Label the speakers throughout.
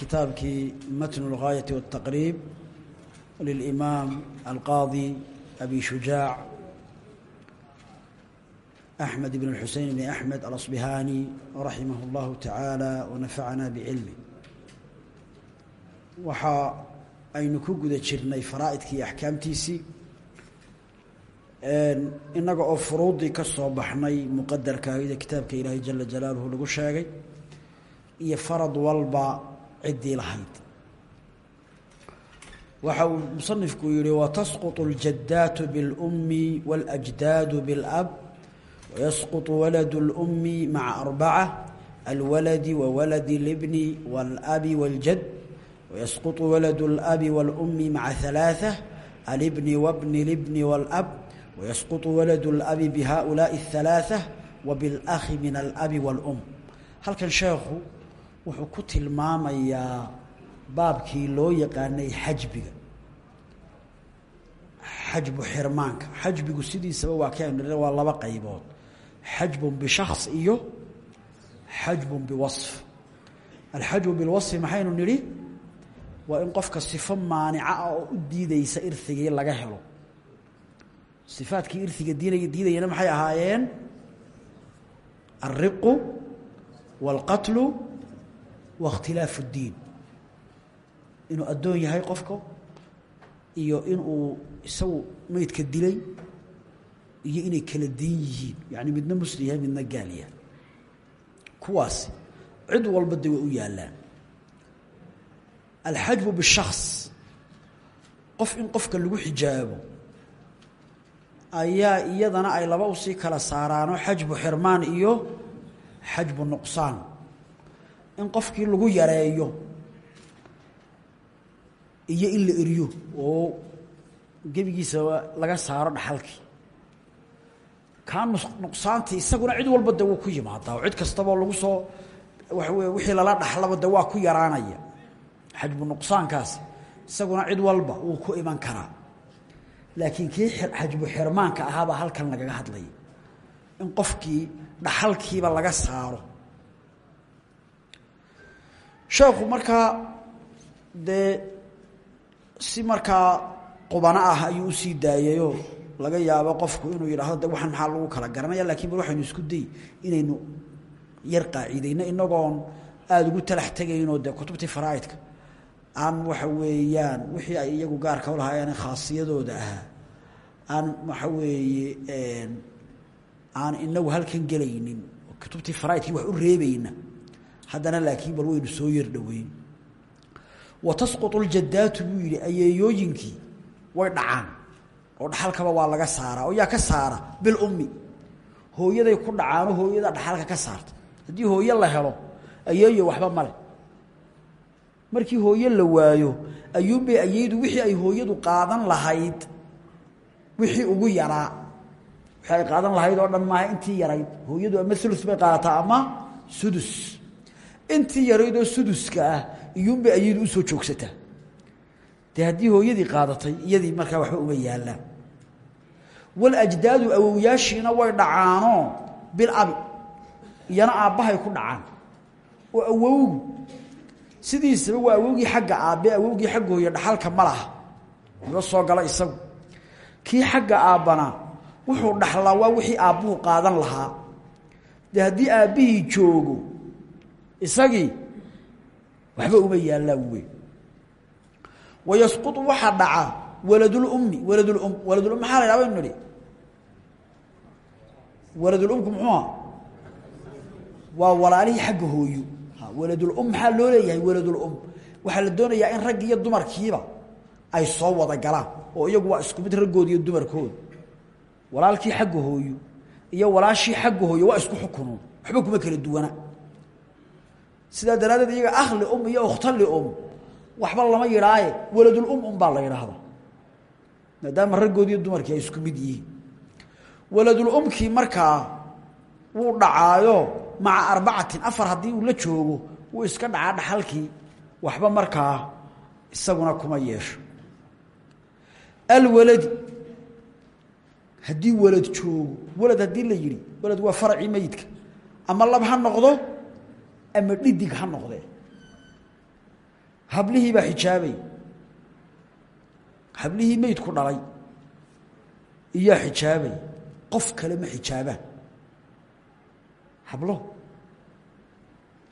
Speaker 1: kitaabkii matn اlgaayati wالtaqriib lilimaam alqaadi abi shujaac axmed ibn اlxusein bn axmed alasbihani raximah اllahu tacaala wanafacana bicilmi waxa aynu ku guda jirnay faraa'idkii iyo axkaamtiisii inaga oo furuudii ka soo baxnay muqadarkaahida kitaabka ilaahay jala jalaaluhu lagu sheegay iyo farad walba ciddii lahayd waxa uu musanifku yihi watasquط اljadaatu bاlأmi wاlأjdaadu bاlأb wayasquط walad اlأmi maca arbaca alwaladi wawaladi اlbni wاlabi wاljad wayasquط walad اlabi wاlأmi maca ثalaaثة albni wbni اlbni wاlأb wayasquط walad اlabi bhaؤulaaءi الثalaaثة wbاlأkhi min alabi wاlأm halkan sheekhu wuxuu ku tilmaamayaa baabkii loo yaqaanay xajbiga. Xajbu xirmaanka. Xajbigu sidiisaba waa ka waa laba qaybood. Xajbun bishaks iyo xajbun biwasf alxajbu bilwasfi maxaynu nidhi? Waa in qofka sifo maanica ah oo u diideysa irhigii laga helo. Sifaadkii irhiga diinaya diidayana maxay ahaayeen? Alriqu wاlqatlu waاkhtilaafu اddiin inuu addoon yahay qofka iyo inuu isagu meydka dilay iyo inay kala diin yihiin. Yani midna muslim yahay midna gaal yahay. Kuwaasi cid walba de way u yaallaan. Alxajbu bishaks qof in qofka lagu xijaabo ayaa iyadana ay laba u sii kala saaraano xajbu xirmaan iyo xajbu nuqsaan in qofkii lagu yareeyo iyo in la eriyo. Oo gebigiisa laga saaro dhaxalkii kaa nuqsaantii isaguna cid walba de wuu ku yimaadaa. Oo cid kastaba lagu soo waxa wey wixii lala dhaxlaba de waa ku yaraanaya. Xajbu nuqsaankaasi isaguna cid walba wuu ku iman karaa. Laakiin kii xajbu xirmaanka ahaabaa halkan lagaga hadlaya. In qofkii dhaxalkiiba laga saaro sheekhu markaa dee si markaa qubano ah ayuu u sii daayayoo laga yaabo qofku inuu yidhaahdo de waxaan maxaa lagu kala garanaya laakiin bal waxaynu isku day inaynu yar qaacidayno inagoon aada ugu talax tegaynoo dee kutubtii faraaidka. Aan waxa weeyaan wixii ay iyagu gaarka ulahaayeen khaasiyadooda ahaa. Aan waxa weeye aan inagu halkan gelaynin kutubtii faraaidkii wax u reebayna haddana laakiin bal waynu soo yar dhoweyn. Wa tasquط اljadaatu buu yihi ayeeyooyinkii way dhacaan. Oo dhaxalkaba waa laga saaraa. Oo yaa ka saara bilummi hooyaday ku dhacaano hooyada dhaxalka ka saarta. Haddii hooye la helo ayeeyo waxba male markii hooye la waayo ayuunbay ayeydu wixii ay hooyadu qaadan lahayd wixii ugu yaraa. Wixii ay qaadan lahayd oo dhan maaha intii yarayd. Hooyadu ama ulus bay qaadataa ama sudus intii yaraydoo suduska ah iyuunbay ayadu u soo joogsataa dee haddii hooyadii qaadatay iyadii markaa waxba uma yaallaan waljdaadu awowyaashiina way dhacaanoo bilabi iyana aabbahay ku dhacaan. Oo awowgu sidiisaba waa awowgii xagga aabbe awowgii xagga hooye dhaxalka ma laha. Soo gala isagu. Kii xagga aabbana wuxuu dhaxlaa waa wixii aabbuhu qaadan lahaa. Dee haddii aabbihii joogo isagii waxba uma yaallaan wey wayasquطu waxaa dhaca waladulummi waladulum waladulum maxaa la ydhaha baynu nihi waladulumku muxuuha waa walaalihii xagga hooyo waladulum maxaa loo leeyahay waladulum waxaa la doonayaa in raggi iyo dumarkiiba ay soo wada galaan oo iyagu waa isku mid raggooda iyo dumarkooda walaalkii xagga hooyo iyo walaashii xagga hooyo waa isku xukunoon waxba kuma kala duwana sidaa daraaddeed iyaga akhli um iyo ukhtali um waxba lama yidhaaye waladulum un baa la yidhaahdaa maadaama raggoodi iyo dumarkii ay isku mid yihiin. Waladulumkii markaa wuu dhacaayo maca arbacatin afar haddii uu la joogo wuu iska dhacaa dhaxalkii waxba markaa isaguna kuma yeesho. Alwaladi haddii walad joogo walad haddii la yidhi walad waa faracii meyidka ama lab ha noqdo ama dhidig ha noqdee. Hablihii baa xijaabay hablihii meydku dhalay. Iyaa xijaabay qof kale ma xijaabaan hablo.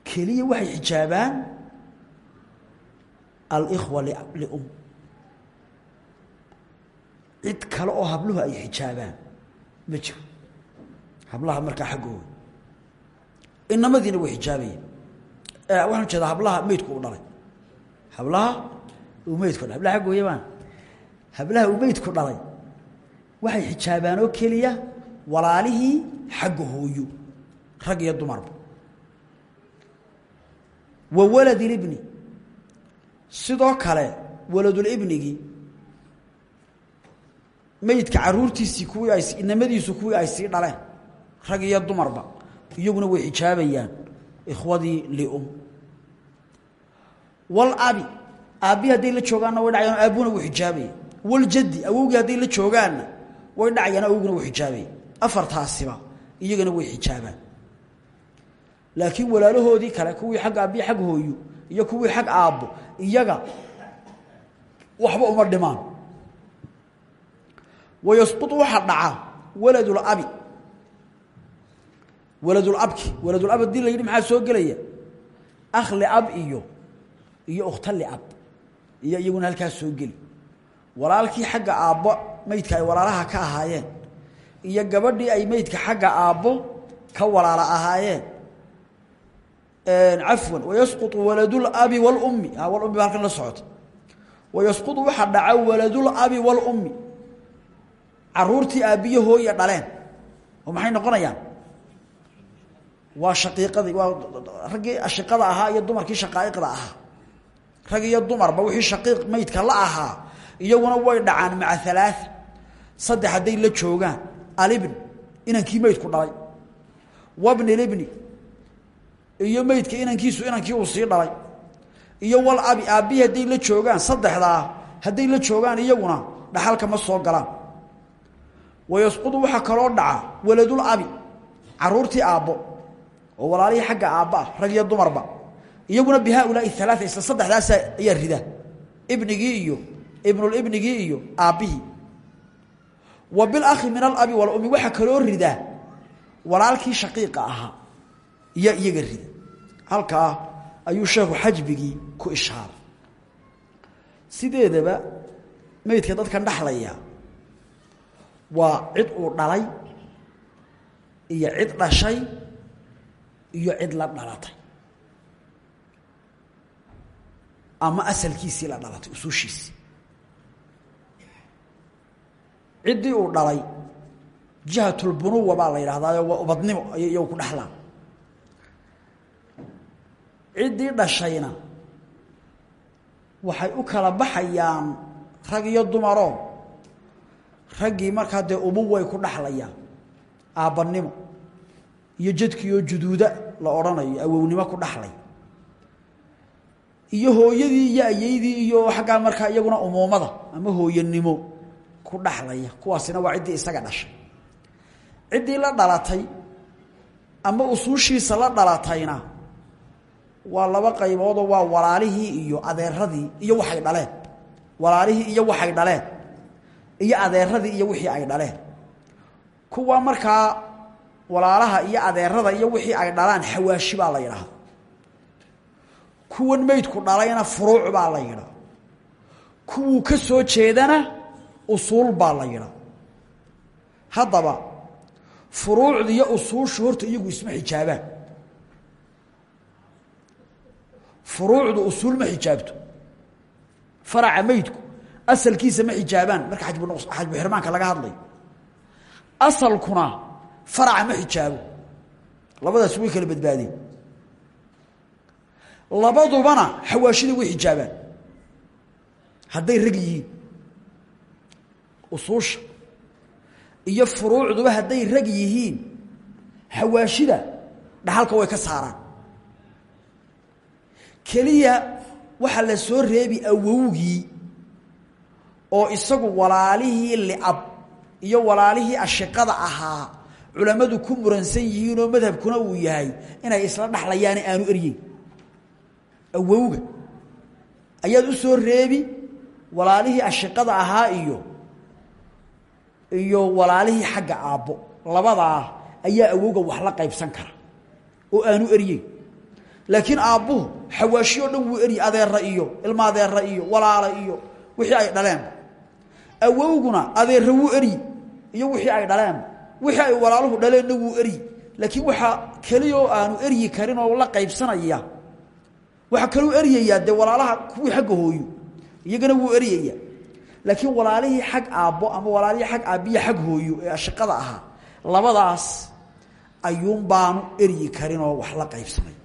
Speaker 1: Keliya waxay xijaabaan alikhwa lium. Cid kale oo habluhu ay xijaabaan ma jiro. Hablaha markaa xaggooda. Inamadiina way xijaabayeen waxaan jeedaa hablaha meydku u dhalay. Hablaha uu meydku dhalay. Hablaha xaggooya maan hablaha uu meydku dhalay waxay xijaabaan oo keliya walaalihii xagga hooyo rag iyo dumarba wa waladilibni sidoo kale waladulibnigii meydka caruurtiisii kuwii ay inamadiisu kuwii ay sii dhaleen rag iyo dumarba iyaguna way xijaabayaan ikhwadii lium walabi aabbihi hadday la joogaanna way dhacayaan aabbuna wuu xijaabaya. Waljaddi awowgii hadday la joogaanna way dhacayaan awowguna wuu xijaabaya. Afartaasiba iyagana way xijaabaan. Laakiin walaalahoodii kale kuwii xagga aabbihi xag hooyo iyo kuwii xag aabbo iyaga waxba uma dhimaan. Wayasquط waxaa dhaca waladulabi waladulabki waladulab haddii la yidhi maxaa soo gelaya akh liab iyo iyo ukhta liab iyo iyaguna halkaas soo geli walaalkii xagga aabbo meydka ay walaalaha ka ahaayeen iyo gabadhii ay meydka xagga aabbo ka walaala ahaayeen cafwan wayasquطu waladulabi wاlummi walummi ba halkan la socota wayasquطu waxaa dhaca waladulabi wاlummi caruurtii aabbiyo hooya dhaleen oo maxay noqonayaan Waa shaqiiqadii waa raggii ashiqada ahaa iyo dumarkii shaqaa'iqda ahaa. Rag iyo dumarba wixii shaqiiq meydka la ahaa iyaguna way dhacaan maca alaaثa saddex hadday la joogaan alibn inankii meydku dhalay. Wabni libni iyo meydka inankiisu inankii uu sii dhalay. Iyo walabi aabbihi hadday la joogaan saddexdaa hadday la joogaan iyaguna dhaxalka ma soo galaan. Wayasqudu waxaa kaloo dhaca waladulabi caruurtii aabbo oo walaalihii xagga aabba ah rag iyo dumarba. Iyaguna bi haaulaai alaaa isla saddexdaasa ayaa rida. Ibnigii iyo ibnulibnigii iyo aabbihii. Wa bilakhi min alabi walummi waxaa kaloo rida. Walaalkii shaqiiqa ahaa iyaa iyaga rida. Halkaa ayuu sheekhu xajbigii ku ishaaray sideedaba meydka dadkan dhaxlaya waa cid uu dhalay iyo cid dhashay iyo cid la dhalatay. Ama asalkiisii la dhalatay usuushiisii. Ciddii uu dhalay jihatulbunuwa baa la yidhahdaayo waa ubadnimo iyagu ku dhexlaan ciddii dhashayna waxay u kala baxayaan rag iyo dumaroo raggii markaa dee umuway ku dhaxlayaan aabbanimo iyo jadkiioo juduuda la odhanayo awownimo ku dhaxlay. Iyo hooyadii iyo ayeydii iyo xaggaa markaa iyaguna umuumada ama hooyanimo ku dhaxlaya kuwaasina waa ciddii isaga dhashay. Ciddii la dhalatay ama usuushiisa la dhalatayna waa laba qayboodoo waa walaalihii iyo adeeradii iyo waxay dhaleen. Walaalihii iyo waxay dhaleen. Iyo adeeradii iyo wixii ay dhaleen. Kuwa markaa walaalaha iyo adeerada iyo wixii ay dhalaan xawaashi baa la yidhaahda kuwan meydku dhalayna furuuc baa la yidhaa kuwuu ka soo jeedana usuul baa la yidhaa haddaba furuucda iyo usuushu horta iyagu isma xijaabaan. Furuucdu usuul ma xijaabto. Faraca meydku asalkiisa ma xijaabaan. Marka xajbuxirmaanka laga hadlayo asalkuna faraca ma xijaabo. Labadaas way kala badbaadeen. Labadubana xawaashida way xijaabaan. Hadday rag yihiin usuusha iyo furuucduba hadday rag yihiin hawaashida dhaxalka way ka saaraan. Keliya waxaa la soo reebi awowgii oo isagu walaalihii liab iyo walaalihii ashiqada ahaa culammadu ku muransan yihiinoo madhabkuna uu yahay inay isla dhaxlayaane aanu eryeyn awowga ayaad u soo reebi walaalihii ashiqada ahaa iyo iyo walaalihii xagga aabbo. Labadaa ayaa awowga wax la qaybsan kara oo aanu eryeyn laakiin aabbuhu xawaashi oo dhan wuu eryi adeera iyo ilma adeera iyo walaala iyo wixii ay dhaleenba awowguna adeera wuu eryi iyo wixii ay dhaleenba wixii ay walaaluhu dhaleenna wuu eryi laakiin waxaa keliya oo aanu eryi karin oo la qaybsanaya. Waxaa kaluu eryayaa dee walaalaha kuwii xagga hooyo. Iyagana wuu eryaya laakiin walaalihii xag aabbo ama walaalihii xag aabbiya xag hooyo ee ashaqada ahaa labadaas ayuun baanu eryi karin oo wax la qaybsamay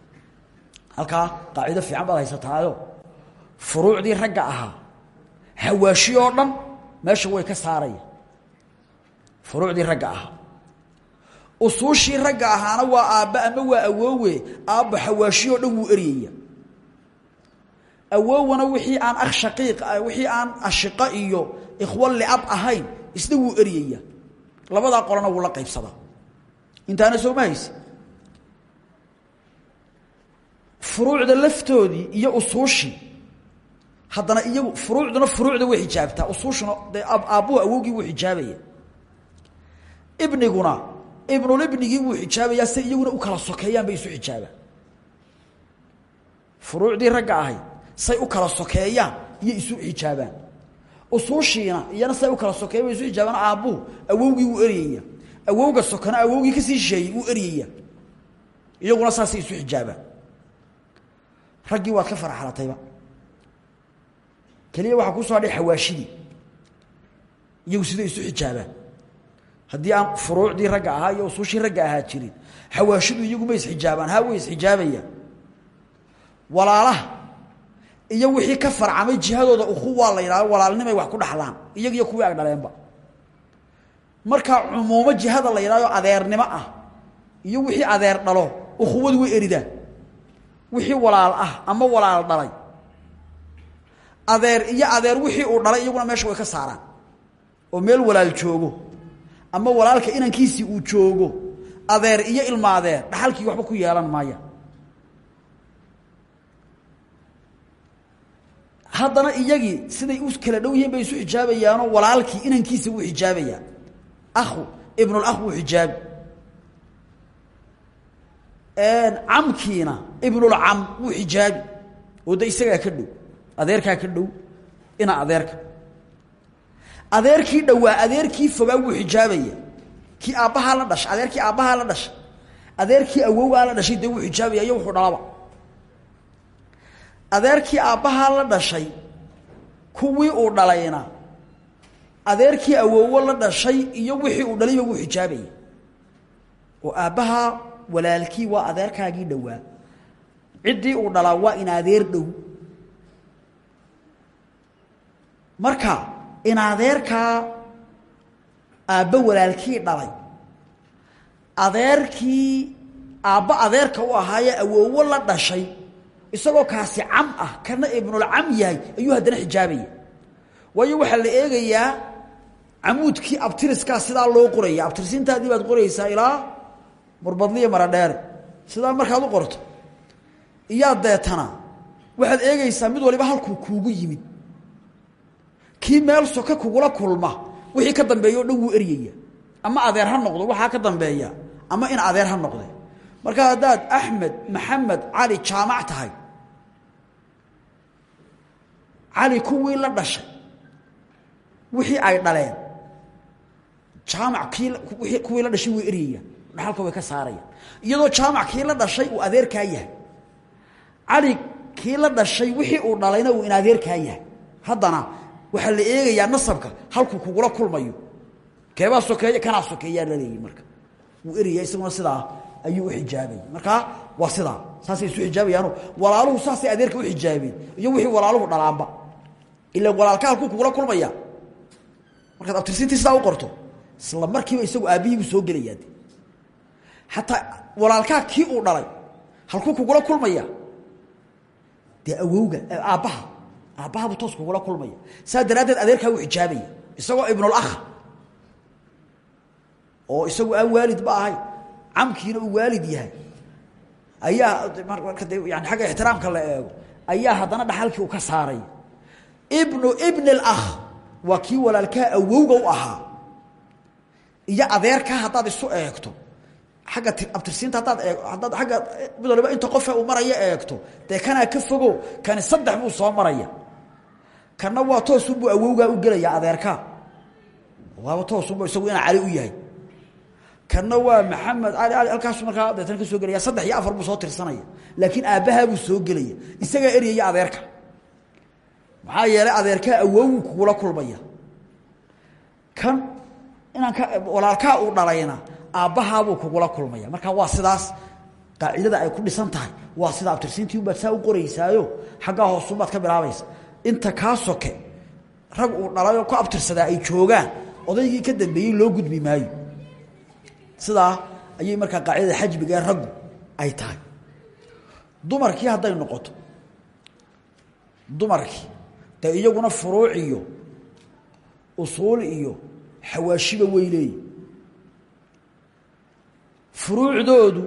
Speaker 1: halkaa qaacido fiican baad haysataayo. Furuucdii ragga ahaa hawaashi oo dhan meesha way ka saaraya. Furuucdii ragga ahaa usuushii ragga ahaana waa aabbe ama waa awoowe aabbo xawaashi oo dhan wuu eryaya awowana wixii aan akh shaqiiq wixii aan ashiqo iyo ikhwo liab ahayn isna wuu eryaya labadaa qolana wuu la qaybsadaa intaana soo ma furuucda laftoodii iyo usuushii haddana iyagu furuucduna furuucda way xijaabtaa. Usuushuna dee aabbuhu awowgii wuu xijaabaya. Ibniguna ibnulibnigii wuu xijaabayaa say iyaguna u kala sokeeyaan bay isu xijaabaan furuucdii ragga ahayd say u kala sokeeyaan iyo isu xijaabaan. Usuushiina iyana say u kala sokeeyan bay isu xijaabaan aabbuhu awowgii wuu eryaya awowga sokona awowgii ka sii shisheeyey wuu eryaya iyaguna saasay isu xijaabaan. Raggii waad ka faraxalatayba keliya waxaa ku soo hadhay xawaashidii iyagu siday isu xijaabaan haddii aan furuucdii ragga ahaa iyo usuushii ragga ahaa jirin xawaashidu iyagu ma isxijaabaan haa way isxijaabayaan walaalaha iyo wixii ka farcamay jihadooda ukhuwaa la yidhahdo walaalnimay wax ku dhaxlaan. Iyag iyo kuwii ag dhaleenba. Markaa cumuumo jihada la yidhahdo adeernimo ah iyo wixii adeer dhalo ukhuwadu way eridaan. Wixii walaal ah ama walaal dhalay. Adeer iyo adeer wixii uu dhalay iyaguna meesha way ka saaraan. Oo meel walaal joogo ama walaalka inankiisii uu joogo adeer iyo ilma adeer dhaxalkii waxba ku yeelan maaya. Haddana iyagii siday u kala dhow yihiin bay isu xijaabayaanoo walaalkii inankiisa wuu xijaabayaa akhu ibnulakh wuu xijaabi. Camkiina ibnulcam wuu xijaabi. Oo de isagaa ka dhow adeerkaa ka dhow ina adeerka adeerkii dhowaa adeerkii fogaa wuu xijaabaya. Kii aabbahaa la dhashay adeerkii aabbahaa la dhashay adeerkii awowaa la dhashay dee wuu xijaabaya iyo wuxuu dhalaba. Adeerkii aabbahaa la dhashay kuwii uu dhalayna adeerkii awowo la dhashay iyo wixii uu dhalayba wuu xijaabaya. Oo aabbahaa walaalkii waa adeerkaagii dhowaa. Ciddii uu dhalaa waa in adeer dhow. Marka in adeerkaa aabba walaalkii dhalay. Adeerkii aabba adeerka u ahaayee awoowo la dhashay isagoo kaasi cam ah kana ibnulcam yahay ayuu haddana xijaabaya. Waayo waxaa la eegayaa camuudkii abtiriskaa sidaa loo qoraya. Abtirsintaadii baad qoraysaa ilaa murbadliya maradheere sidaa markaad u qorto. Iyaa deetana waxaad eegaysaa mid waliba halkuu kuugu yimid kii meel soka kugula kulma wixii ka dambeeya o dhan wuu eryaya ama adeer ha noqdo waxaa ka dambeeya. Ama in adeer ha noqde marka haddaad axmed maxamed cali jaamac tahay. Cali kuwii la dhashay wixii ay dhaleen jaamac kii kuwii la dhashay way eryaya dhaxalka way ka saaraya iyadoo jaamac la dhashay uu adeerkaa yahay. Cali kii la dhashay wixii uu dhalayna uu in adeerkaa yahay. Haddana waxaa la eegayaa nasabka halkuu kugula kulmayo. Keebaa sokeeya kanaa sokeeyaa laleeyahy marka. Wuu eraya isaguna sidaa ayuu uxijaabaya markaa waa sidaa. Saasay isu xijaabayaano walaaluhu saasay adeerka uxijaabeen iyo wixii walaaluhu dhalaanba. Ila walaalka halkuu kugula kulmaya. Markaad abtirsiintii sidaa u qorto isla markiiba isagu aabbihiibuu soo gelayaa xataa walaalkaa kii uu dhalay halkuu kugula kulmaya. Dee awowga aabbaha aabbahabuu toos kugula kulmaya. Saa daraaddeed adeerkaa uu xijaabaya isagoo ibnulakh oo isagu aan waalid ba ahay camkiina uu waalid yahay ayaa marka yani xagga ixtiraamka la eego ayaa haddana dhaxalkii u ka saaray. Ibnu ibn اlakh waa kii walaalkaa awowga u ahaa. Iyo adeerkaa haddaad isu eegto agga abtirsiinta haddaad eeg haddaad agga inta qofe uu maraya eegto dee ka fogo kani saddex buu soo maraya kana waa toosunbuu awowgaa u gelaya adeerkaa waaba toosunbu isagu inaa cali u yahay. Kana waa maxamed ali ali halkaasu markaa deetana ka soo gelaya. Saddex iyo afar buu soo tirsanaya. Laakiin aabbahaa buu soo gelaya. Isagaa eryaya adeerka. Maxaa yeelay adeerkaa awowgu kugula kulmaya. Kan inaan ka walaalkaa uu dhalayna aabbahaabuu kugula kulmaya. Marka waa sidaas qaacidada ay ku dhisan tahay. Waa sida abtirsiintii unbaad saa u qoraysaayo xaggaa hoosunbaad ka bilaabaysa inta kaa soke rag uu dhalayoo ku abtirsadaa ay joogaan odaygii ka dambeeyey loo gudbi maayo. Sidaa ayay markaa qaacidada xajbiga ee raggu ay tahay. Dumarkii hadday noqoto dumarkii dee iyaguna furuuc iyo usuul iyo xawaashiba way leeyi furuucdoodu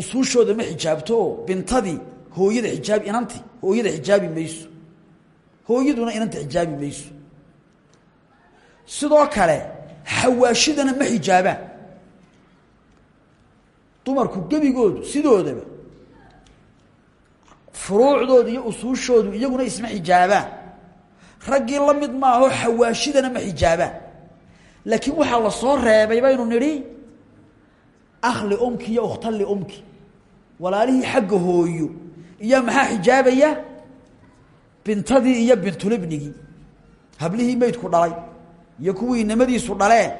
Speaker 1: usuushooda ma xijaabto oo bintadii hooyada ijaabi inanti hooyada xijaabi mayso hooyaduna inanta xijaabi mayso. Sidoo kale xawaashidana ma xijaabaan dumarku gebigoodu sidoodaba furuucdoodu iyo usuushoodu iyaguna isma xijaabaan raggii la mid maaho xawaashidana ma xijaabaan laakiin waxaa la soo reebay baynu nidhi akhli umki iyo ukhtali umki. Walaalihii xagga hooyo. Iyo maxaa xijaabaya bintadii iyo bintulibnigii. Hablihii meydku dhalay iyo kuwii inamadiisu dhaleen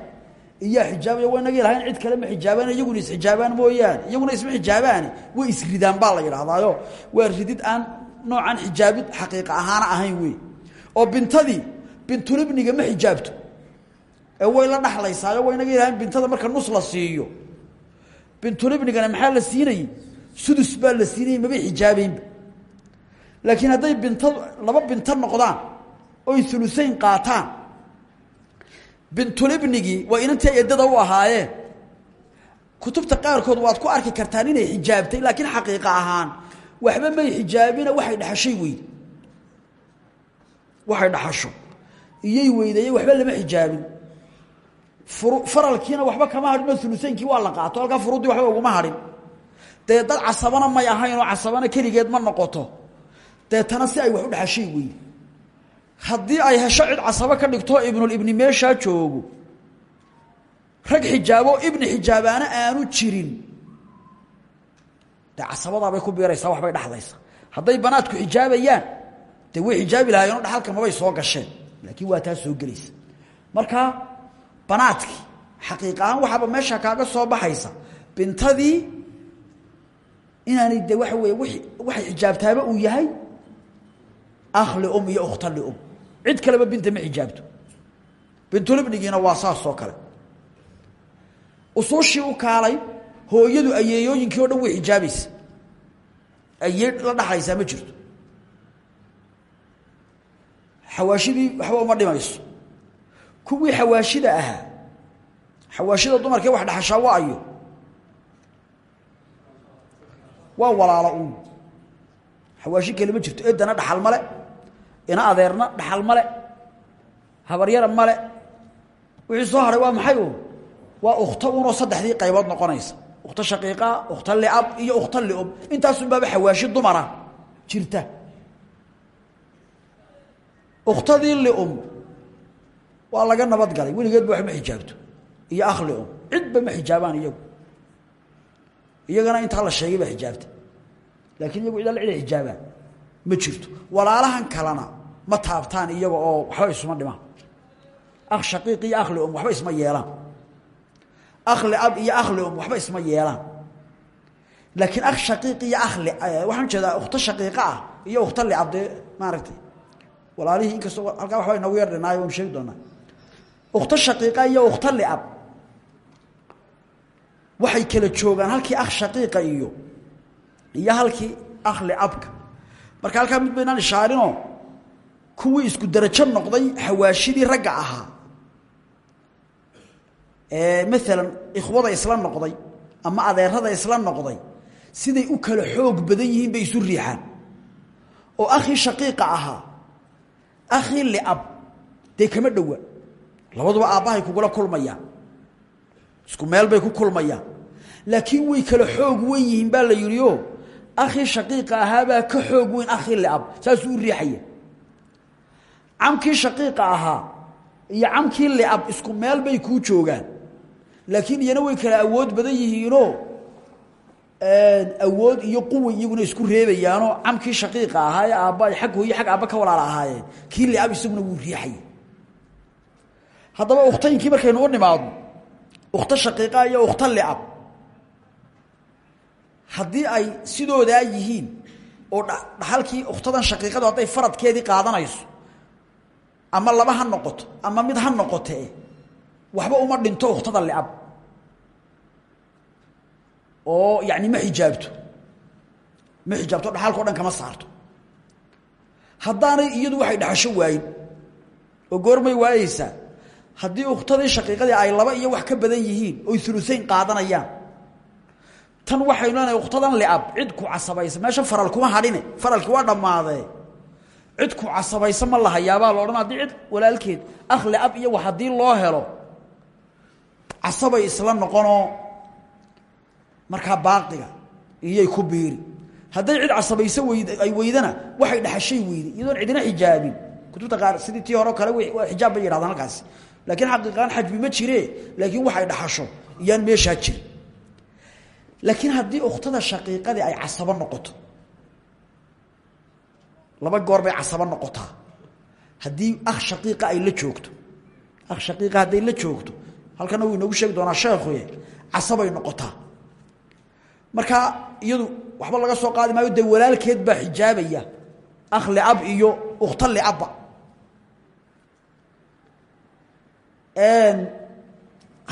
Speaker 1: iyaa xijaabaya waa inagii lahayn cid kale ma xijaabaan iyaguna isxijaabaan mooyaane iyaguna isma xijaabaani way isridaan baa la yidhahdaayo waa ridid aan noocan xijaabid xaqiiqa ahaana ahayn wey oo bintadii bintulibniga ma xijaabto. Ee way la dhaxlaysaayo waa inagii lahayn bintada marka nus la siiyo. Bintulibnigana maxaa la siinayey sudus baa la siinayey mabay xijaabeynba laakiin hadday binta laba binto noqdaan oy ulusayn qaataan. Bintulibnigii waa inantii eedada u ahaayeen kutubta qaarkood waad ku arki kartaan inay xijaabtay laakiin xaqiiqa ahaan waxba may xijaabina waxay dhaxashay weyde waxay dhaxasho iyay weydeeye waxba lama xijaabin. Faralkiina waxba kama hadhin oo ulusaynkii waa la qaato halkaa furuuddii waxba uguma hadhin dee dad casabana may ahayn oo casabana keligeed ma noqoto deetana si ay wax u dhaxashay weyde haddii ay hesho cid ka dhigto ibnulibni meeshaa joogo rag xijaabo ibni xijaabaana aanu jirin. Dee casabadaabay ku biiraysaa waxbay dhaxlaysaa hadday banaadku xijaabayaan dee way xijaabi lahaayeenoo dhaxalka mabay soo gasheen. Laakiin waa taa soo gelaysa. Marka banaadkii xaqiiq ahaan meesha kaaga soo baxaysa. Bintadii inaanay de waxa weeye waxay xijaabtaaba uu yahay akhli um iyo ukhtali um. Cid kaleba binta ma xijaabto bintulibnigiina waa saasoo kale. Usuushii u kaalay hooyadu ayeeyooyinkii o dhan way xijaabaysa ayee la dhaxlaysaa ma jirto. Xawaashidii waxba uma dhimayso. Kuwii xawaashida ahaa xawaashida dumarkee wax dhaxashaa waa waa walaalo uun. Xawaashi kale ma jirto. Edana dhaxal male ina adeerna dhaxal male habaryara male wixii soo haray waa maxay uun waa ukhto unoo saddexdii qaybood noqonaysa. Ukhto shaqiiqa ukhto liab iyo ukhto lium intaasun baaba xawaashi dumara. Jirta. Ukhtadii lium waa laga nabad galay. Weligeedba wax ma xijaabto. Iyo akh lium. Cidba ma xijaabaan iyagu. Iyagana intaa la sheegay baa xijaabta. Laakiin iyagu cid alla ciday xijaabaan. Ma jirto. Walaalahan kalena ma taabtaan iyaga oo waxba isuma dhimaan. Akh shaqiiq iyo akh lium waxba isma yeelaan. Akh liab iyo akh lium waxba isma yeelaan. Laakiin akh shaqiiq iyo akh li waxaan jeedaa ukhto shaqiiqa ah iyo ukhto liab dee maaragtay walaalihii inkastoo halkaa waxba inoogu yar dhinaayo waynu sheegi doonaa. Ukhto shaqiiqa iyo ukhto liab. Waxay kala joogaan halkii akh shaqiiqa iyo iyo halkii akh liabka. Marka halkaa mid baynaan ishaarinoo kuwii isku darajo noqday xawaashidii ragga ahaa. Maalan ikhwada isla noqday ama adeerada isla noqday siday u kala xoog badan yihiin bay isu riixaan. Oo akhii shaqiiqa ahaa akhii liab dee kama dhowa labaduba aabbahay kugula kulmayaan isku meel bay ku kulmayaan laakiin way kala xoog wen yihiin baa la yidhi o akhii shaqiiqa ahaabaa ka xoog weyn akhii liab. Saasuu u riixaya camkii shaqiiqa ahaa iyo camkii liab isku meel bay kuu joogaan. Laakiin iyana way kala awood badan yihiinoo awood iyo quwa iyaguna isku reebayaanoo camkii shaqiiqa ahaa ee aabba ay xag hooyo xag ka walaala ahaayeen. Kii liab isaguna wuu riixaya haddaba ukhtaynkii markaynu u nimaadno ukhto shaqiiqa iyo ukhto liab haddii ay sidoodaa yihiin oo dhaxalkii ukhtadan shaqiiqadu hadday faradkeedii qaadanayso ama laba ha noqoto ama mid ha noqotee waxba uma dhinto ukhtada liab. Oo yani ma xijaabto ma xijaabto dhaxalka o dhan kama saarto. Haddaanay iyadu waxay dhaxasho waayin oo goormay waayeysaa haddii ukhtadii shaqiiqadii ay laba iyo wax ka badan yihiin oy uluayn qaadanayaan tan waxaynu leenahay ukhtadan liab cid ku casabaysa meesha faral kuma hadhine faralkii waa dhammaadee cid ku ma la hayaabaa la odhan haddii cid walaalkeed akh liab iyo wax loo helo casabay isla noqonoo markaa baaqiga iyay ku biiri. Hadday cid casabayso weyd ay weydana waxay dhaxashay weyday iyadoon cidina xijaabin. Kutubta qaar sidii tii hore kale xijaab bay yidhahdaan halkaasi laakiin xaqiiqaan xajbi ma jire laakiin waxay dhaxasho iyaan meeshaa jirin laakiin haddii ukhtada shaqiiqadii ay casabo noqoto laba goor bay casabo noqotaa. Haddii akh shaqiiqa ay la joogto akh shaqiiqa hadday la joogto halkana wuu inoogu sheegi doonaa sheekhuye casabay noqotaa. Marka iyadu waxba laga soo qaadi maayo dee walaalkeed baa xijaabaya akh liab iyo ukhto liabba.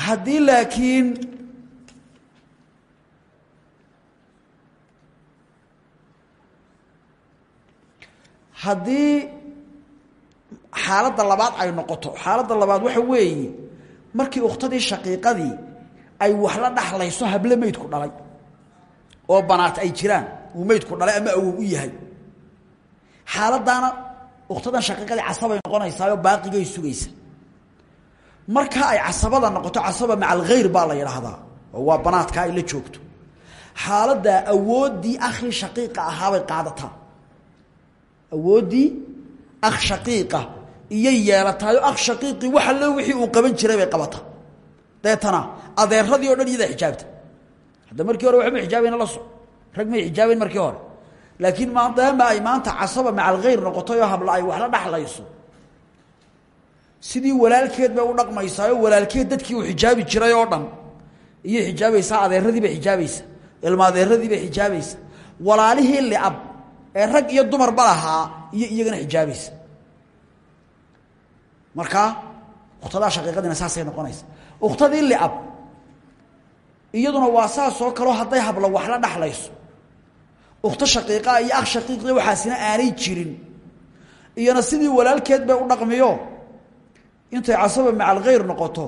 Speaker 1: Haddii laakiin haddii xaaladda labaad ay noqoto xaaladda labaad waxa weeye markii ukhtadii shaqiiqadii ay wax la dhaxlayso hable meydku dhalay oo banaat ay jiraan uu meydku dhalay ama awow u yahay. Xaaladdaana ukhtadan shaqiiqadii casabay noqonaysaayoo baaqigay sugaysa. Marka ay casabada noqoto casaba maca alkhayr baa la yidhaahdaa oo waa banaadkaa ay la joogto. Xaaladdaa awooddii akhii shaqiiqa ahaabay qaadataa awooddii akh shaqiiqa. Iyay yeelataayo akh shaqiiqii waxa lo wixii uu qaban jiray bay qabataa. Deetana adeeradii o dhan xijaabta. Hadda markii hore waxba xijaabayna la so rag may markii hore. Laakiin maadaama ay maanta casaba maca alkhayr noqotayoo habla ay wax la dhaxlayso. Sidii walaalkeed bay u dhaqmaysaayo walaalkeed dadkii uu xijaabi jiray oo dhan. Iyay xijaabaysaa adeeradii bay xijaabaysa ilma adeeradii bay xijaabaysa walaalihii liab ee rag iyo dumarba lahaa iyo iyagana xijaabaysa markaa ukhtadaa shaqiiqadiina saasay noqonaysa. Ukhtadii liab iyaduna waa saasoo kaleo hadday hablo wax la dhaxlayso. Ukhto shaqiiqaa iyo akh shaqiiqiya waxaasina aanay jirin. Iyana sidii walaalkeed bay u dhaqmiyo. Intay casaba maca alkhayr noqoto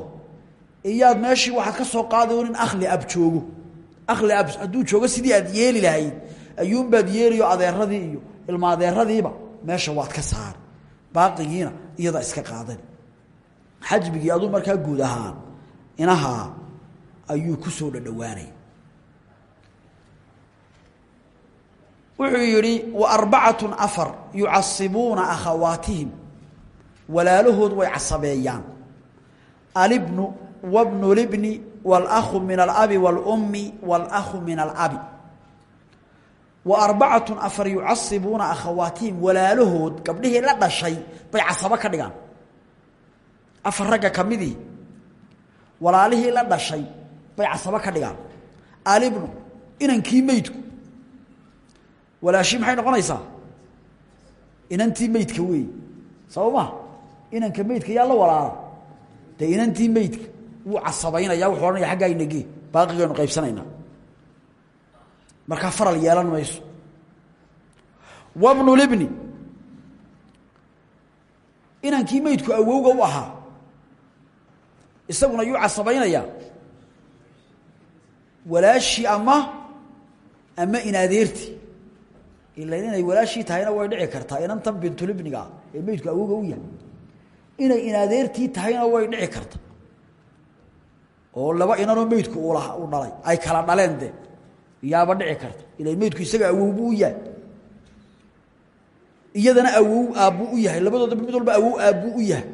Speaker 1: iyaad meeshii waxaad ka soo qaadayo nin akh liab joogo akh liab hadduu joogo sidii aad yeeli lahayd ayuunbaad yeelayo adeeradii iyo ilma adeeradiiba meesha waad ka saar baaqigiina iyadaa iska qaadan xajbigii aduu markaa guud ahaan inahaa ayuu ku soo dhadhowaanaya wuxuu yidhi wa arbacatun afar yucasibuuna akhawaatihim walaalahood way casabeeyaan alibnu wabnu libni wاlakhu min alabi wاlummi wاlakhu min alabi wa arbacatun afar yucasibuuna akhawaatihim walaalahood gabdhihii la dhashay bay casabo ka dhigaan. Afar ragga ka midii walaalihii la dhashay bay casabo ka dhigaan. Alibnu inankii meydku walaashii maxay noqonaysaa? Inantii meydka weey. Saba ma inanka meydka yaa la walaala. Dee inantii meydka wuu casabaynaya wuxuu odhanaya aggaa inagee baaqigaynu qaybsanaynaa markaa faral yeelan mayso. Wabnu libni inankii meydku awowga u ahaa isaguna yuu casabaynayaa walaashii ama ama inadeertii ilan inay walaashii tahayna way dhici kartaa inantan bintulibniga ee meydku awowga u yahay. Inay inadeertii tahayna way dhici karta oo laba inanoo meydku uu dhalay. Ay kala dhaleen de yaaba dhici karta. Ila meydku isaga awowbuu u yahay. Iyadana awow aabbuu u yahay. Labadoodaba mid walba awow aabbuu u yahay.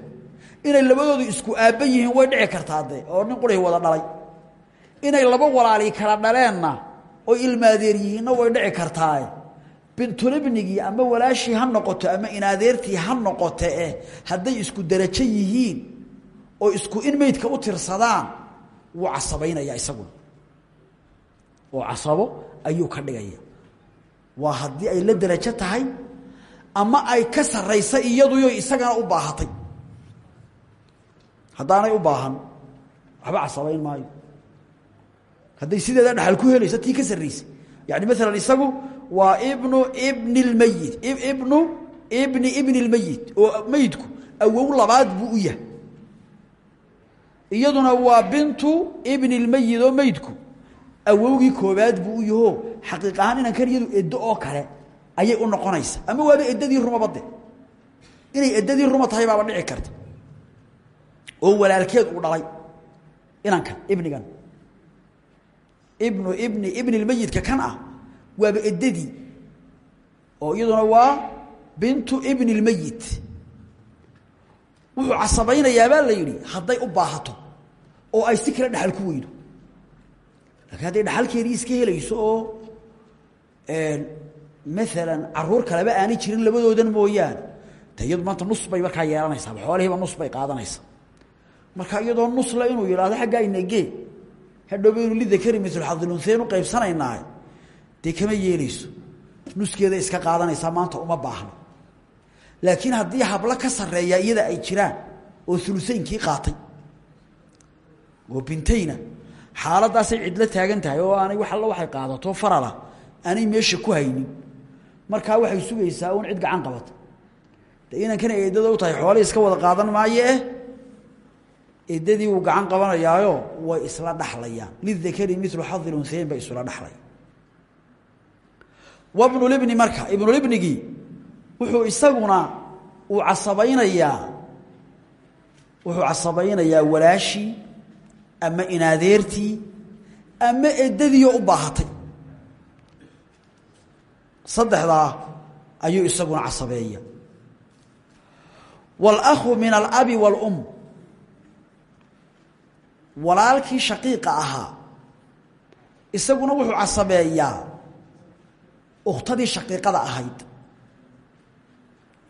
Speaker 1: Inay labadoodu isku aabba yihiin way dhici kartaa de oo nin qurhi wada dhalay. Inay laba walaali kala dhaleenna oo ilmaadeer way dhici kartaae bintulibnigii ama walaashii ha noqoto ama inadeertii ha noqote eh hadday isku derajo yihiin oo isku in meydka u tirsadaan wuu casabaynaya isaguna oo casabo ayuu ka dhigaya. Waa haddii ay la derajo tahay ama ay ka saraysa iyaduyo isagana u baahatay. Haddaanay u baahan waxba casabayn maayo. Hadday sideeda dhaxal ku helayso tii ka sarraysay yani maalan isagu waa ibnu ibni lmeyit ibnu ibni ibni lmeyit oo meyidku awow labaad buu u yahay. Iyaduna waa bintu ibni lmeyit oo meydku awowgii koobaad buu u yaho xaqiiq ahaan inankan iyadu eddo oo kale ayay u noqonaysa. Ama waaba eddadii rumabade inay eddadii ruma tahay baaba dhici karta. Oo walaalkeed uu dhalay inankan ibnigan. Ibnu ibni ibni lmeyidka kan ah waaba eddadii. Oo iyaduna waa bintu ibni lmeyit wuxuu casabaynayaa baa la yidhi hadday u baahato oo ay si kale dhaxal ku weydo lakiin hadday dhaxalkeedii iska helayso oo maalan carruur kaleba aanay jirin labadoodan mooyaane de maanta nus bay markaa yeelanaysaa xoolihiiba nus bay qaadanaysaa. Marka iyadoo nusla inuu yidhaahdo xaggaa inagee hadhowba inu lidakari milu xadilunheen u qaybsanaynaa dee kama yeeleyso nuskeeda iska qaadanaysaa maanta uma baahno. Laakiin haddii hablo ka sarreeya iyada ay jiraan oo ulusaynkii qaatay oo bintayna xaaladaasay cidlo taagan tahay oo aanay wax alla waxay qaadato farala. Aanay meesha ku haynin. Markaa waxay sugaysaa un cid gacan qabata. De inankana eedada u tahay xoolihii iska wada qaadan maayo eh? Wuu gacan qabanayaayo way isla dhaxlayaan. Lidakari milu xadi lunhayn bay isula dhaxlaya wabnulibni marka ibnulibnigii wuxuu isaguna uu casabaynayaa wuxuu casabaynayaa walaashii ama inadeertii ama eddadiioo u baahatay saddexdaa ayuu isaguna casabeeya wاlأkhu min alabi wاlأm walaalkii shaqiiqa ahaa isaguna wuxuu casabeeyaa ukhtadii shaqiiqada ahayd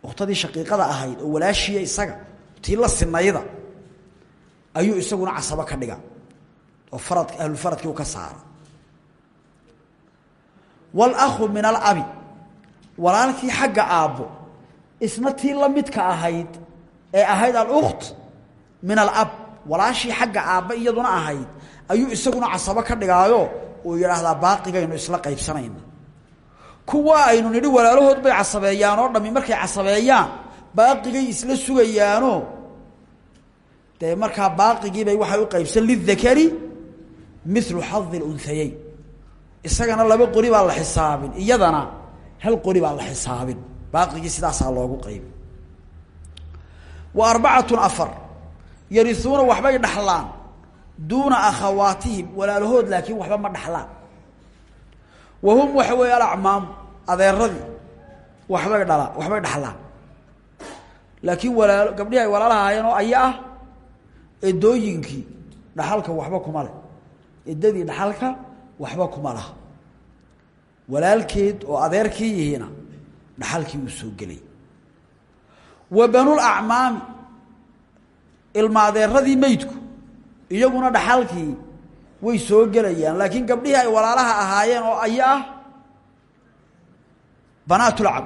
Speaker 1: ukhtadii shaqiiqada ahayd oo walaashiya isaga tii la sinayda ayuu isaguna casabo ka dhiga oo arad ahlufaradkii ka saara. Wاlأkhu min alabi walaalkii xagga aabbo isna tii la midka ahayd ee ahayd alukht min alab walaashii xagga aabba iyaduna ahayd ayuu isaguna casabo ka dhigaayo uu yidhaahdaa baaqigaynu isla qaybsanayna. Kuwa aynu nidhi walaalahood bay casabeeyaan oo dhammi markay casabeeyaan baaqigay isla sugayaano dee markaa baaqigiibay waxay u qaybsan lidakari milu xadi lunhayeyn isagana laba qori baa la xisaabin iyadana hal qori baa la xisaabin. Baaqigii sidaasaa loogu qaybi wa arbacatun afar yariuuna waxbay dhaxlaan duuna akhawaatihim walaalahood laakiin waxba ma dhaxlaan. Wa hum waxa weeye alacmaamu adeeradii waxbay dhala waxbay dhaxlaan. Laakiin walaalo gabdhihi ay walaalaha ahaayeen oo aya ah edooyinkii dhaxalka waxba kuma leh. Edadii dhaxalka waxba kuma laha. Walaalkeed oo adeerkii yihiina dhaxalkii uu soo gelay. Wa banulacmaami ilma adeeradii meydku iyaguna dhaxalkii way soo gelayaan laakiin gabdhihii ay walaalaha ahaayeen oo aya ah banaatulcab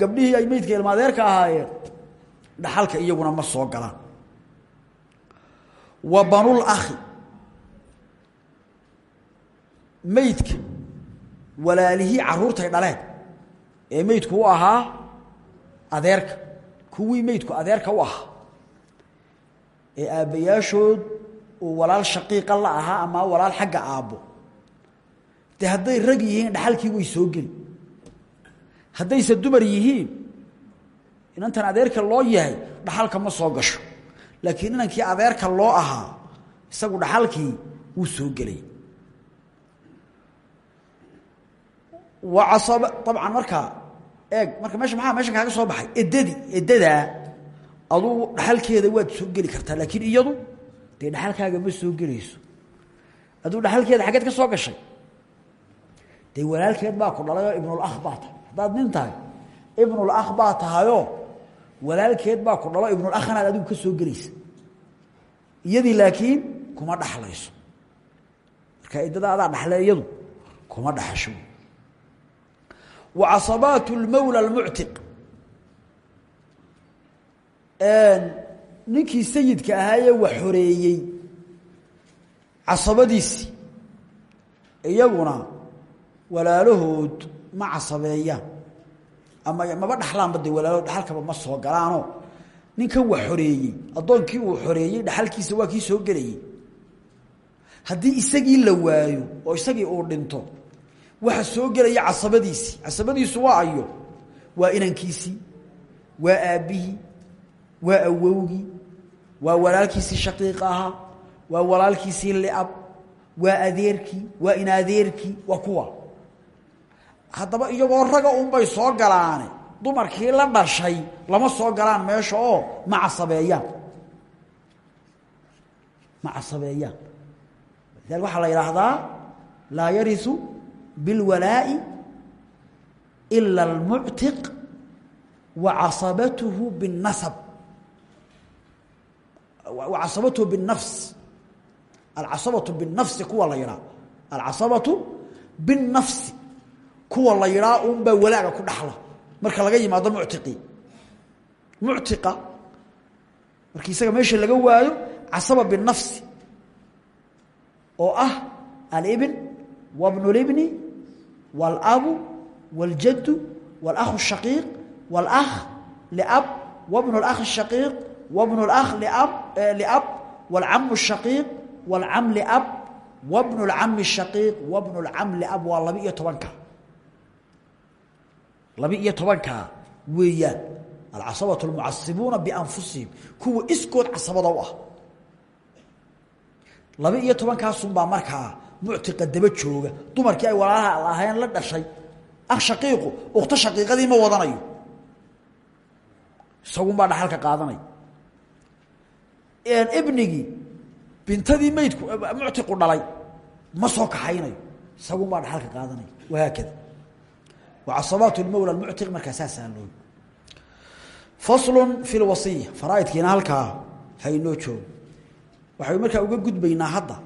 Speaker 1: gabdhihii ay meydka ilma ahaayeen dhaxalka iyaguna ma soo galaan wa banul akhi. Meydka walaalihii caruurtay dhaleen. Ee meydku u ahaa adeerka. Kuwii meydku adeerka u ahaa. Ee aabbayaashood uu walaal shaqiiqa la ahaa ama walaal xagga aabbo. Dee hadday rag yihiin dhaxalkii way soo geli haddayse dumar yihiin inantan adeerka loo yahay dhaxalka ma soo gasho laakiin inankii adeerka loo ahaa isagu dhaxalkii wuu soo gelay. Wa casaba dabcan markaa eeg marka meesha maxaa meesha kaaga soo baxay? Eddadii eddadaa adugu dhaxalkeeda waad soo geli kartaa laakiin iyadu dee dhaxalkaaga ma soo gelayso. Aduu dhaxalkeeda xaggeed ka soo gashay. Dee walaalkeed baa ku dhalayoo ibnulakh baa tahay. Haddaad nin tahay ibnulakh baa tahayoo walaalkeed baa ku dhalo ibnulakhanaad adigu ka soo gelaysa. Iyadii laakiin kuma dhaxlayso. Marka iddada adaa dhaxle iyadu kuma dhaxasho. Wa casabaat lmawla almuctiq ninkii sayidka ahaayee wax xoreeyey casabadiisii iyaguna walaalahood ma casabeeyaan ama maba dhaxlaanba de walaalahood dhaxalkaba ma soo galaanoo ninkan wax xoreeyey addoonkii uu xoreeyey dhaxalkiisa waa kii soo gelayey. Haddii isagii la waayo oo isagii uu dhinto waxa soo gelaya casabadiisii casabadiisu waa ayo waa inankiisii waa aabbihii waa awowgii waa walaalkiisii shaqiiqa ahaa waa walaalkiisii liab waa adeerkii waa inadeerkii waa kuwa haddaba iyagoo raga unbay soo galaan dumarkii la dhashay lama soo galaan meesha oo macasabeeyaan macasabeeyaan lidalik waxaa la yidhaahdaa laa yarisu bilwalaa'i ila almuctiq wa casabatuhu binnasab. Wa casabatuhu binnafs. Alcasabatu binnafsi kuwa la yidhaha alcasabatu binnafsi kuwa la yidhaa unbaa walaaga ku dhaxla marka laga yimaado muctiqii muctiqa markii isaga meesha laga waayo casaba biالnafsi oo ah alibn wabnu اlibni wاlabu wاljaddu wاlakhu الshaqiiq wاlakh liab wabnu اlakh الshaqiiq wabnu اlakh liab liab wاlcamu الshaqiiq wاlcam liab wabnu اlcami الshaqiiq wabnu اlcam liab waa laba iyo tobanka laba iyo tobankaa weeyaan. Alcasabaة اlmucasibuuna bianfusihim. Kuwa iskood casabada u ah. Laba iyo tobankaasunbaa markaa muctiqa daba jooga. Dumarkii ay walaalaha lahayn la dhashay. Akh shaqiiqu ukhto shaqiiqadii ma wadanayo. Isagunbaa dhaxalka qaadanaya ibnigii bintadii meydku muctiqu dhalay. Ma soo kaxaynayo. Isagunbaa dhaxalka qaadanaya wahaakada wa casabaat lmawla muctiq markaa saasaa loo faslu fi lwasiya faraaidkiina halkaa haynoo joogo waxay markaa uga gudbaynaa hadda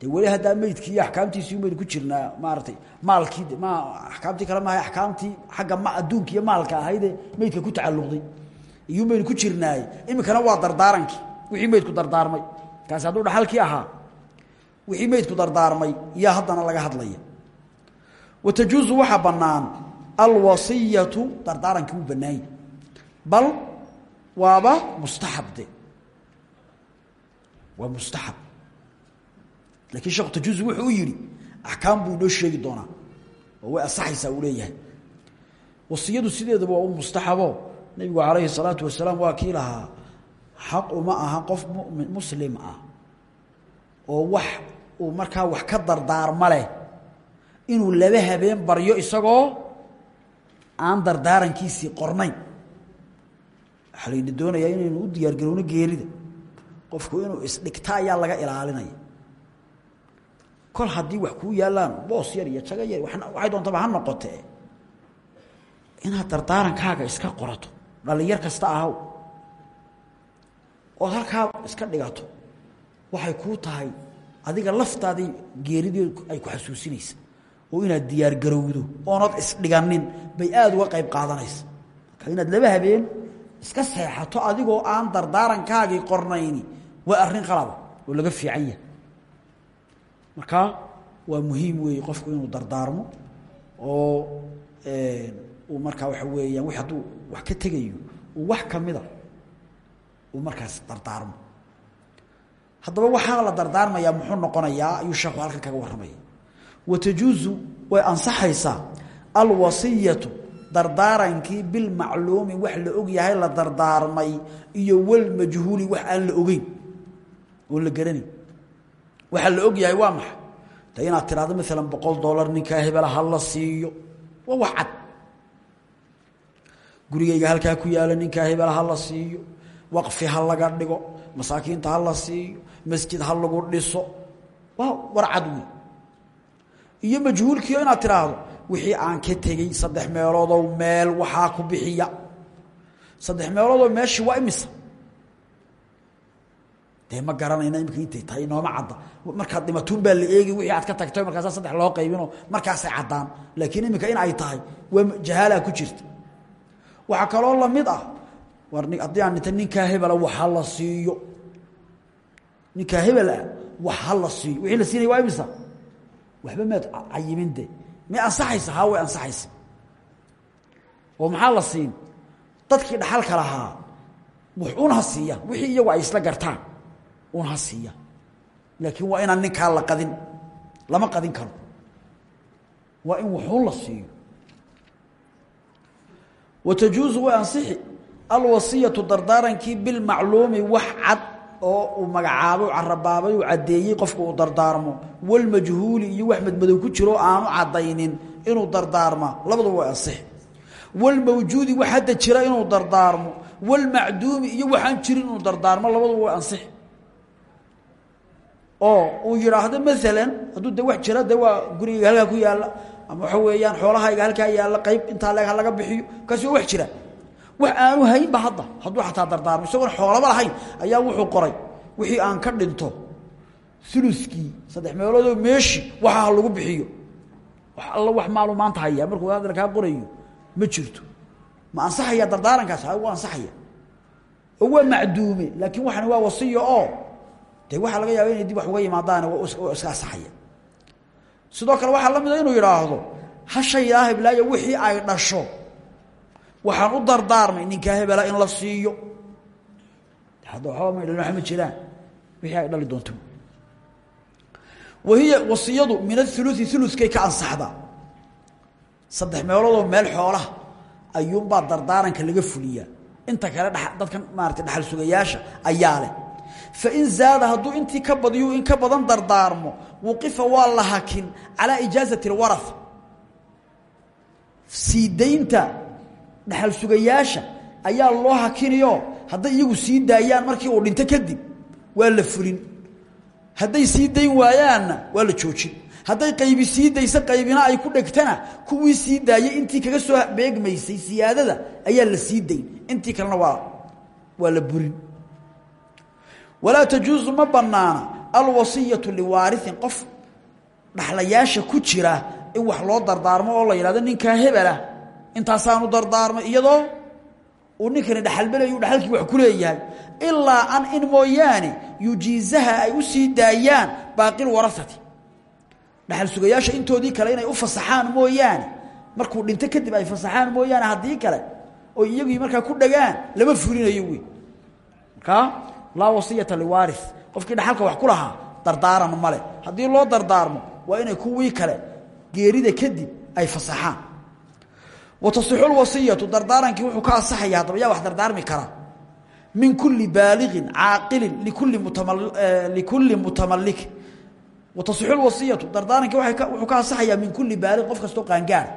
Speaker 1: de weli haddaa meydkii iyo axkaamtiisii baynu ku jirnaa maaratay maalkii ma axkaamtii kale maaha axkaamtii xagga ma adduunka iyo maalka ahaydee meydka ku tacalluqday iyuun baynu ku jirnaaye iminkana waa dardaarankii wixii meydku dardaarmay kaasi hadduu dhaxalkii ahaa wixii meydku dardaarmay iyaa haddana laga hadlaya wa tajuusu waxaa bannaan alwasiyatu dardaarankii wuu bannaanya bal waaba mustaxabde. Waa mustaxab. Lakiin sheekhu tajuuzi wuxuu u yidhi axkaam buu inoo sheegi doonaa. Oo way asaxaysaa uu leeyahay. Wasiyadu sideedaba waa u mustaxabo. Nebigu calayhi salaatu wasalaam waa kii lahaa xaq uma aha qof mumin muslim ah oo wax markaa wax ka dardaarma inuu laba habeen baryo isagoo aan dardaarankiisii qornayn. Waxaa layna doonayaa inaynu u diyaargarowno geerida. Qofku inuu isdhigta ayaa laga ilaalinaya. Kol haddii wax kuu yaallaan boos yar iyo jago yar waxay doontaba ha noqotee inaad dardaarankaaga iska qorato dhallinyar kasta ahaw ood halkaa iska dhigato waxay kuu tahay adiga laftaadii geeridii ay ku xasuusinaysa oo inaad diyaargarowdo oonad isdhiganin bay aada uga qayb qaadanaysa. Marka inaad laba habeen iska seexato adigoo aan dardaarankaagii qornayni waa arrin qalaba oo laga fiican yahay. Marka waa muhiim weeye qofku inuu dardaarmo oo uu markaa waxa weeyaan w hadduu wax ka tegayo uu wax kamida uu markaas dardaarmo. Haddaba waxaa la dardaarmayaa muxuu noqonayaa ayuu sheekhu halkan kaga warramaya watajuuzu way ansaxaysaa alwasiyatu dardaarankii bilmacluumi wax la og yahay la dardaarmay iyo walmajhuuli wax aan la ogeyn. Oo la garanay waxa la og yahay waa maxay? De inaad tiraahdo maalan boqol dollar ninkaa hebela siiyo. Waa wax cad. Gurigayga halkaa ku yaalla ninkaa hebela ha la siiyo. Waqfi ha laga dhigo. Masaakiinta ha la siiyo. Masjid ha lagu dhiso. Waa war cad iyo majhuulkiio inaad tiraahdo wixii aan ka tegey saddex meeloodow meel waxaa ku bixiya. Saddex meeloodoo meeshii waa imisa? Dee garanayna imika intay tahay inooma cadda. Markaad dhimatuun baa la eegi wixii aad ka tagtay markaasa saddex loo qaybinoo markaasay caddaan. Laakiin imika in ay tahay waa jahaalaa ku jirta. Waxaa kaloo la mid ah war haddii aan dhinta ninkaa hebela wax ha la siiyo. Ninkaa hebel ah wax ha la siiyo. Wixii la siinaya waa imisa waxba maad cayimin de. Ansaxaysa haa way ansaxaysa. Oo maxaa la siin? Dadkii dhaxalka lahaa un ha siiyaan wixii iyagu ay isla gartaan un ha siiyaan laakiin waa inaan ninkaa la qadin lama qadin karo. Waa in waxun la siiyo. Watajuusu way ansixi. Alwasiyatu dardaarankii bilmacluumi wax cad oo uu magacaabay carabaabay uu caddeeyey qofku uu dardaarmo. Walmajhuuli iyo wax madmadow ku jiro aanu caddaynin inuu dardaarmaa labaduba way ansixi walmawjuudi wax hadda jira inuu dardaarmo. Walmacduumi iyo waxaan jirin inuu dardaarmo. Labaduba way ansixi oo uu yidhaahdo maalan hadduu de wax jira de waa gurigayga halkaa ku yaalla ama waxa weeyaan xoolahayga halkaa yaalla qayb intaa leeg laga bixiyo kaasi waa wax jira wax aanu haynba hadda. Hadduu xataa dardaarmo. Isagoon xoolaba lahayn. Ayaa wuxuu qoray. Wixii aan ka dhinto. Uluskii saddex meeloodoo meeshi waxa ha lagu bixiyo. Wax alla wax maalu maanta hayaa markuu hadal kaa qorayo ma jirto. Ma ansaxaya dardaarankaas? Ha waa ansaxaya. Oo waa macduume. Laakiin waxani waa wasiyo oo. De waxaa laga yaaba inay dib wax uga yimaadaan iska ansaxaya. Sidoo kale waxaa la mida inuu yidhaahdo hashaydaa heblaayo wixii ay dhasho waxaan u dardaarmay ninkaa hebela in la siiyo. Hadda waxba ma dhalin jiraan. Wixii ay dhali doonto. Wahiya wasiyadu min athuluthi thuluskay ka ansaxdaa saddex meeloodoo meel xoolaha ayuunbaa dardaaranka laga fuliyaa inta kale dadkan maarata dhaxal sugayaasha ayaa leh. Fain zaada hadduu intii ka badiyu in ka badan dardaarmo. Wuqifa waa la hakin calaa ijaazati اlwara sii daynta dhaxal sugayaasha ayaa loo hakinayo hadday iyagu sii daayaan markii uu dhinto kadib waa la fulin. Hadday sii dayn waayaanna waa la joojin. Hadday qaybi sii dayso qaybina ay ku dhegtana kuwii sii daayey intii kaga soo beegmaysay siyaadada ayaa la sii dayn. Intii kalena waa waa la burin. Walaa tajuusu ma banaana alwasiyatu liwaariin qof dhaxlayaasha ku jira in wax loo dardaarmo oo la yidhahdo ninkaa hebela intaasaanu dardaarmay iyadoo uu ninkani dhaxalbelayu dhaxalkii wax ku leeyahay. Ilaa an in mooyaane yujiizaha ay u sii daayaan baaqil warasati. Dhaxal sugayaasha intoodii kale inay u fasaxaan mooyaane. Markuu dhinto kadib ay fasaxaan mooyaane haddii kale oo iyagii markaa ku dhagaan lama fulinayo wey markaa laa wasiyata liwaari qofkii dhaxalka wax ku lahaa dardaaran male haddii loo dardaarmo waa inay kuwii kale geerida kadib ay fasaxaan watasixu lwasiyatu dardaarankii wuxuu ka asaxaya haddaba yaa wax dardaarmi kara. Min kuli baaliqin caaqilin likulli mutama likulli mutamalikin watasixu lwasiyatu dardaarankii wuxuu ka asaxayaa min kuli baaliqin qof kastoo qaangaara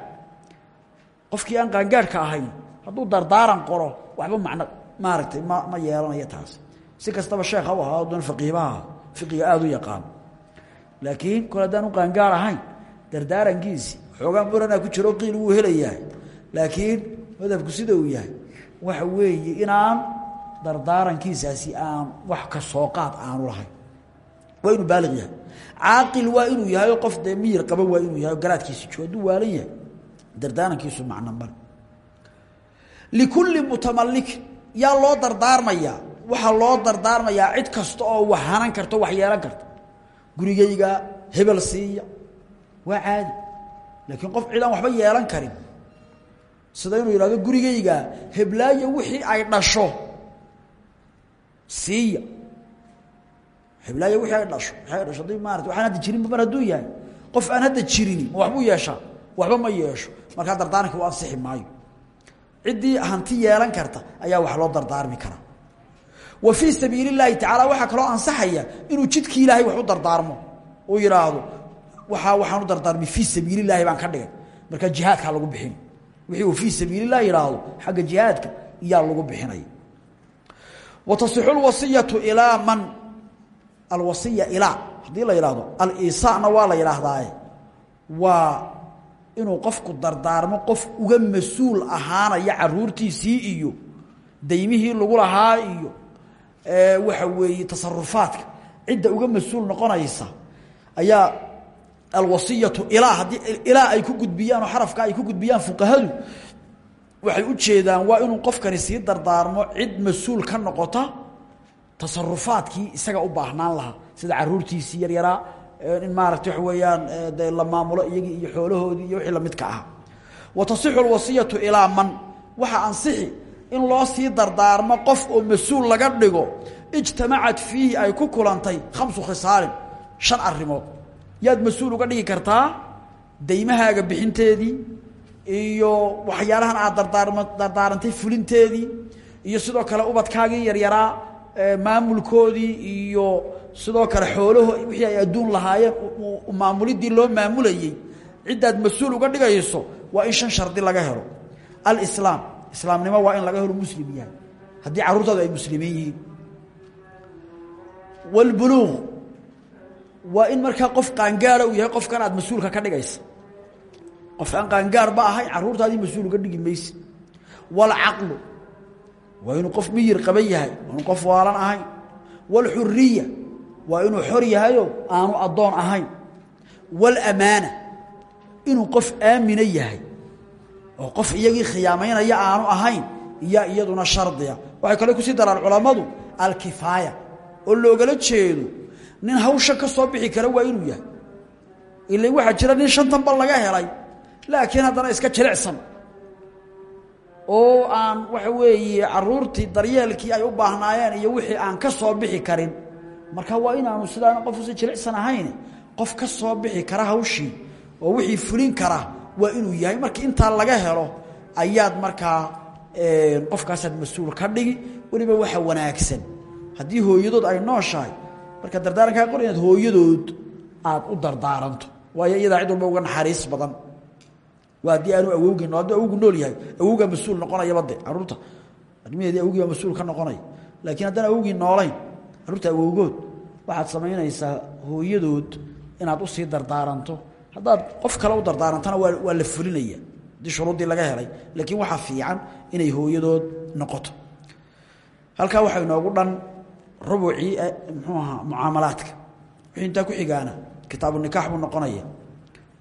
Speaker 1: qofkii aan qaangaarhka ahayn hadduu dardaaran qoro waxba macno maaragtay ma ma yeelanayo taas. Si kastaba sheekh ha u ahaa doon faqiibaha fiqiga aada u yaqaan. Laakiin kol haddaan u qaangaar ahayn dardaarankiisi xoogaa muranaa ku jiro qiil wuu helayahay laakiin madhabku sida uu yahay waxa weeye inaan dardaarankiisaasi aan wax ka soo qaad aanu lahayn. Waa inuu baaliq yahay. Caaqil waa inuu yahay qof dee qaba waa inuu yahay garaadkiisi joogo hadduu waalan yahay. Dardaarankiisu macno male likulli mutamalikin yaa loo dardaarmayaa waxaa loo dardaarmayaa cid kasta oo wax hanan karto wax yeelan karta gurigayga hebel siiya waa caadi. Laakiin qof cid aan waxba yeelan karin sida inuu yidhahdo gurigayga heblaayo wixii ay dhasho. Siiya heblaayo wixii ay dhasho wixii ay dhasho haddii maarata waxaan hadda jirinba mar hadduu qof aan hadda jirini ma waxbuu waxba ma yeesho. Markaa dardaaranka u ansixi maayo. Ciddii hanti yeelan karta ayaa wax loo dardaarmi karaa wa fii sabiili llaahi tacaala waxaa kaloo ansaxaya inuu jidkii ilaahay wax u dardaarmo. Uu yidhaahdo waaa waxaan u dardaarmay fii sabiili baan ka dhigay. Markaa jihaadkaa lagu bixin wixii uu fii sabiili lah yidhaahdo xagga jihaadka iyaa lagu bixinaya wa tasixu lwasiyatu ilaa man? Alwasiya ilaa haddii la yidhahdo alisaana waa la yidhaahdaaye waa inuu qofku dardaarmo qof uga mas'uul ahaanaya caruurtiisii iyo daymihii lagu lahaa iyo waxa weeye tasarufaadka cidda uga mas'uul noqonaysa ayaa alwasiyatu ilaa haddii ilaa ay ku gudbiyaan oo xarafka ay ku waxay u jeedaan waa inuu qofkani sii dardaarmo cid mas'uul ka noqota tasarufaadkii isaga u baahnaan lahaa sida caruurtiisii yaryaraa in maarata waxa weeyaan la maamulo iyagii iyo xoolahoodii iyo wixii lamidka ahaa wa tasixu alwasiyatu ilaa man waxa ansixi in loo sii dardaarmo qof oo mas'uul laga dhigo ijtamacat fiihi ay ku kulantay khamsu khisaalin shan arrimood yaad mas'uul uga dhigi kartaa daymahaaga bixinteedii iyo waxyaalahan aad dardaarantay fulinteedii iyo sidoo kale ubadkaagii yaryaraa maamulkoodii iyo sidoo kale xoolaho wixii ay adduun lahaayeen maamulidii loo maamulayey ciddaad mas'uul uga dhigayso waa in shan shardi laga helo. Alislaam. Islaamnimo waa in laga helo muslim yahay. Haddii carruurtaadu ay muslimiin yihiin. Wاlbuluuq waa in markaa qof qaangaara uu yahay qofkan aad mas'uulka ka dhigaysa. Qof aan qaangaar ba ahay caruurtaadii mas'uul uga dhigi mayse waalcaqlu waa inuu qof miyir qaban yahay waa inuu qof waalan ahayn waalxuriya waa inuu xor yahayo aanu addoon ahayn. Waalamaana inuu qof aamina yahay. Oo qof iyagii khiyaamaynaya aanu ahayn iyo iyaduna shardiya. Waxay kale ku sii daraan culammadu alkifaaya oo loogala jeedo nin hawsha ka soo bixi kara waa inuu yahay. Ila waxaa jira nin shantan bal laga helay laakiin haddana iska jilicsan. Oo aan waxa weeye caruurtii daryeelkii ay u baahnaayeen iyo wixii aan ka soo bixi karin. Marka waa inaanu sidaana qof usi jilicsan ahayn qof ka soo bixi kara hawshii oo wixii fulin kara waa inuu yahay. Marka intaa laga helo ayaad markaa qofkaasaad mas'uul ka dhigi weliba waxa wanaagsan. Haddii hooyadood ay nooshahay marka dardaarankaa qor hooyadood aad u dardaaranto waayo iyadaa cid walba uga naxariis badan. Waa haddii aanu awowgii no hadduu awowgu nool yahay awowgaa mas'uul noqonayaba de carruurta. Arrimaheedii awogii baa mas'uul ka noqonaya laakiin haddaan awowgii noolayn carruurta awowgood waxaad samaynaysaa hooyadood inaad u sii dardaaranto. Haddaad qof kale u dardaarantana waa la fulinaya. Haddii shuruuddii laga helay laakiin waxaa fiican inay hooyadood noqoto. Halkaa waxaa inoogu dhan rubucii muxuu ahaa mucaamalaadka. Intaa ku xigaana kitaabu nikaax buu noqonaya.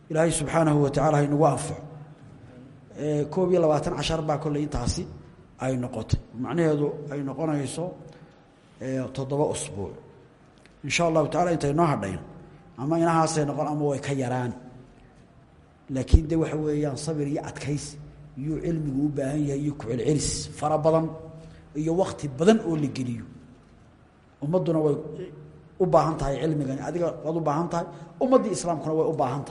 Speaker 1: Ilaahay subxaanahu wa tacala haynagu anfaco. Koob iyo labaatan cashar baa kolley intaasi ay noqotay. Macnaheedu ay noqonayso toddoba usbuuc. In sha allahu tacala intay noo hadhayn ama inahaasay noqon ama way ka yaraani. Laakiin de waxa weeyaan sabir iyo adkaysi iyuu cilmigu u baahan yahay iyo ku-celcelis fara badan iyo wakti badan oo la geliyo ummadduna way u baahan tahay cilmigani adiga waad u baahan tahay islaamkuna way u baahan